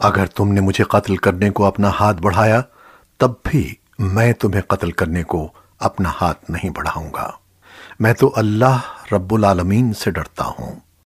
اگر تم نے مجھے قتل کرنے کو اپنا ہاتھ بڑھایا، تب بھی میں تمہیں قتل کرنے کو اپنا ہاتھ نہیں بڑھاؤں گا۔ میں تو اللہ رب العالمین سے ڈرتا ہوں۔